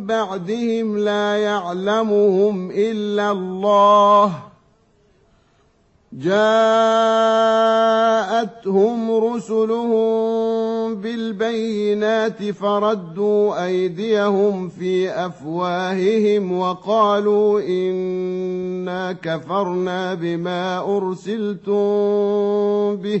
بعدهم لا يعلمهم إلا الله. جاءتهم رسلهم بالبينات فردوا أيديهم في أفواههم وقالوا إنا كفرنا بما أرسلتم به.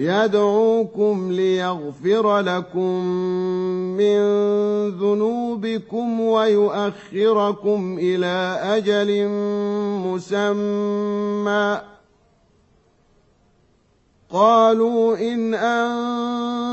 يدعوكم ليغفر لكم من ذنوبكم ويؤخركم إلى أجل مسمى. قالوا إن أنتم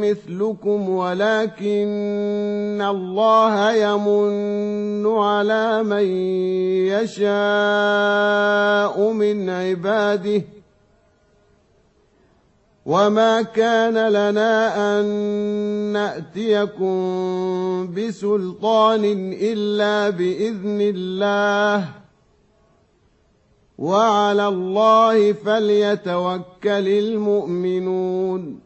مثلكم ولكن الله يمن على من يشاء من عباده وما كان لنا أن نأتيكم بسلطان إلا بإذن الله وعلى الله فليتوكل المؤمنون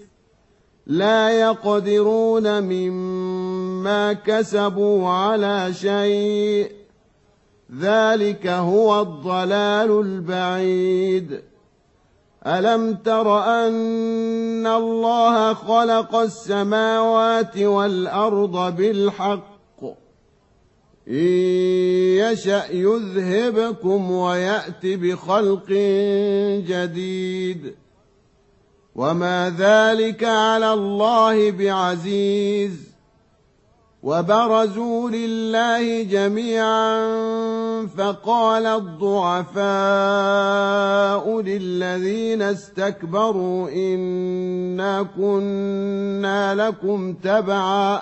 لا يقدرون مما كسبوا على شيء. ذلك هو الضلال البعيد. ألم تر أن الله خلق السماوات والأرض بالحق؟ إن يشأ يذهبكم ويات بخلق جديد. وما ذلك على الله بعزيز وبرزوا لله جميعا فقال الضعفاء للذين استكبروا انا كنا لكم تبعا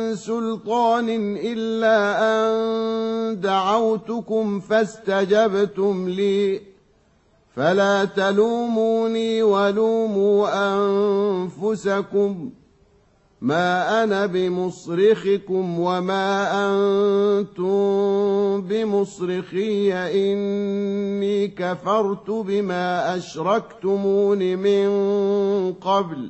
سلطان إلا أن دعوتكم فاستجبتم لي. فلا تلوموني ولوموا أنفسكم. ما أنا بمصرخكم وما أنتم بمصرخي. إني كفرت بما أشركتمون من قبل.